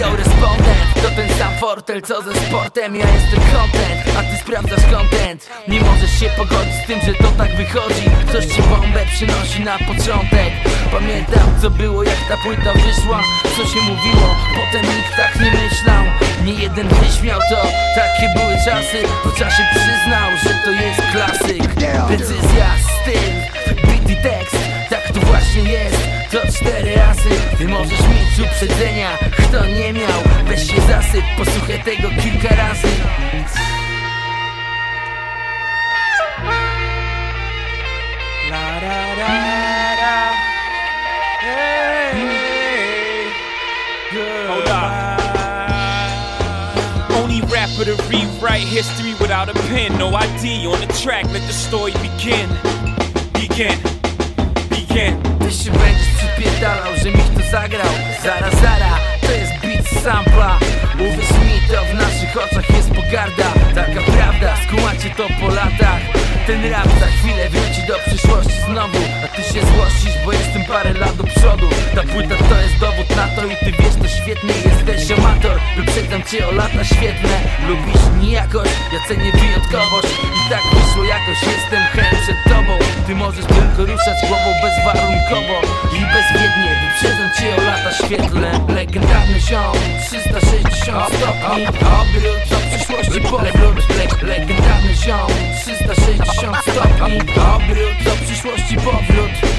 Yo, respondent. To ten sam fortel co ze sportem. Ja jestem content, a ty sprawdzasz content. Nie możesz się pogodzić z tym, że to tak wychodzi. Ktoś ci bombę przynosi na początek. Pamiętam co było jak ta płyta wyszła. Co się mówiło, potem nikt tak nie myślał. Nie jeden wyśmiał to, takie były czasy. Po czasie przyznał, że to jest klasyk. Decyzja, styl, beat i tekst. Tak to właśnie jest, to cztery razy. Ty możesz mieć uprzedzenia, kto nie miał Weź się zasyp, posłuchaj tego kilka razy La da da da. Hey, Hold up. Only rapper to rewrite history without a pen. No ID on the track, let the story begin. Begin. Begin. Ty się będziesz przypierdalał, że miś to zagrał Taka prawda, skumacie to po latach. Ten rap za chwilę wróci do przyszłości znowu. A ty się złościsz, bo jestem parę lat do przodu. Ta płyta to jest dowód na to i ty wiesz to świetnie. Jesteś amator, wyprzedzam cię o lata świetne. Lubisz nijakość, ja cenię wyjątkowość. I tak wyszło jakoś, jestem chęt przed tobą. Ty możesz tylko ruszać głową bezwarunkowo I bezwiednie, wyprzedzam cię o lata świetlne. Legendarny ziom, 360 stopni. Obrót przyszłości powrót Le Legendarny ziom, 360 stopni. Obrót do przyszłości powrót